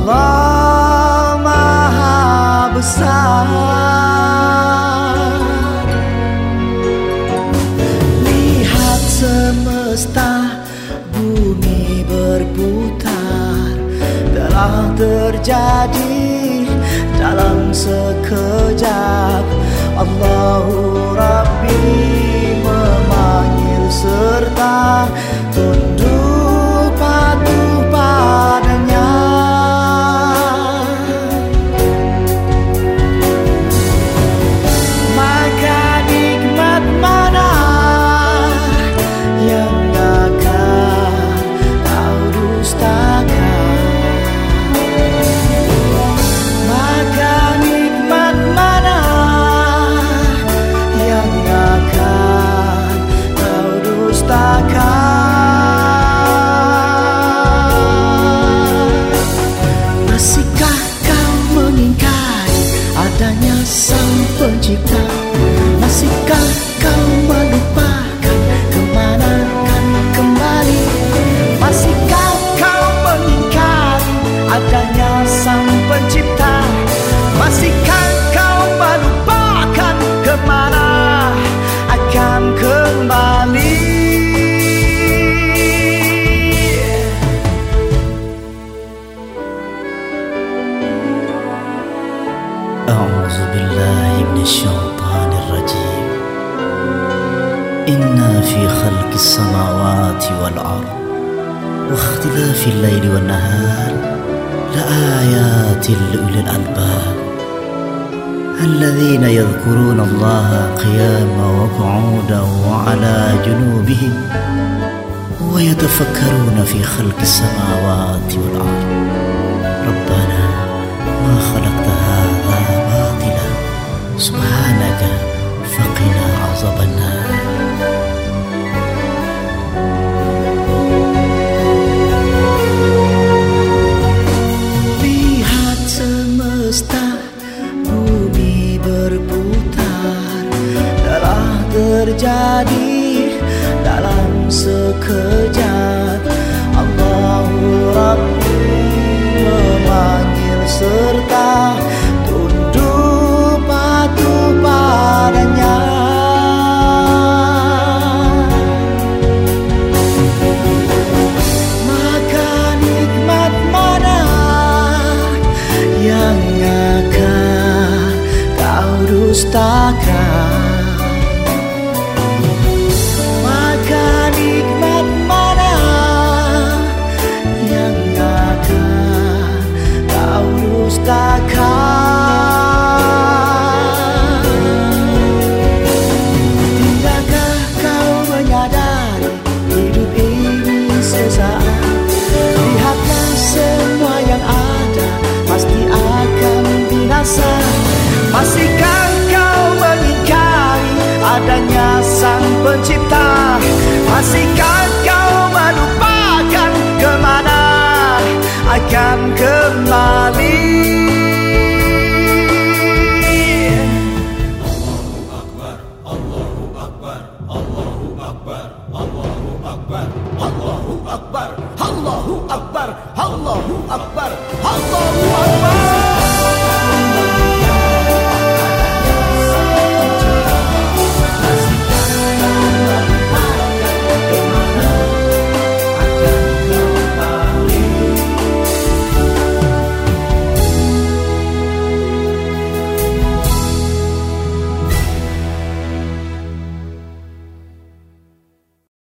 Allah Maha Besar. Lihat semesta bumi berputar. Telah terjadi dalam sekejap. Allahu Rabbi pencipta Masihkah kau melupakan ke mana kan kembali? Masihkah kau mengingkari adanya sang pencipta? Masihkah الشيطان الرجيم. إن في خلق السماوات والأرض واختلاف الليل والنهار لآيات لأولي الألباب. الذين يذكرون الله قياما وقعودا وعلى جنوبهم ويتفكرون في خلق السماوات والأرض. ربنا terjadi dalam sekejap. Allahu Rabbi memanggil serta tunduk patuh padanya. Maka nikmat mana yang akan kau dustakan pencipta Masihkah kau melupakan ke mana akan kembali Allahu Akbar, Allahu Akbar, Allahu Akbar.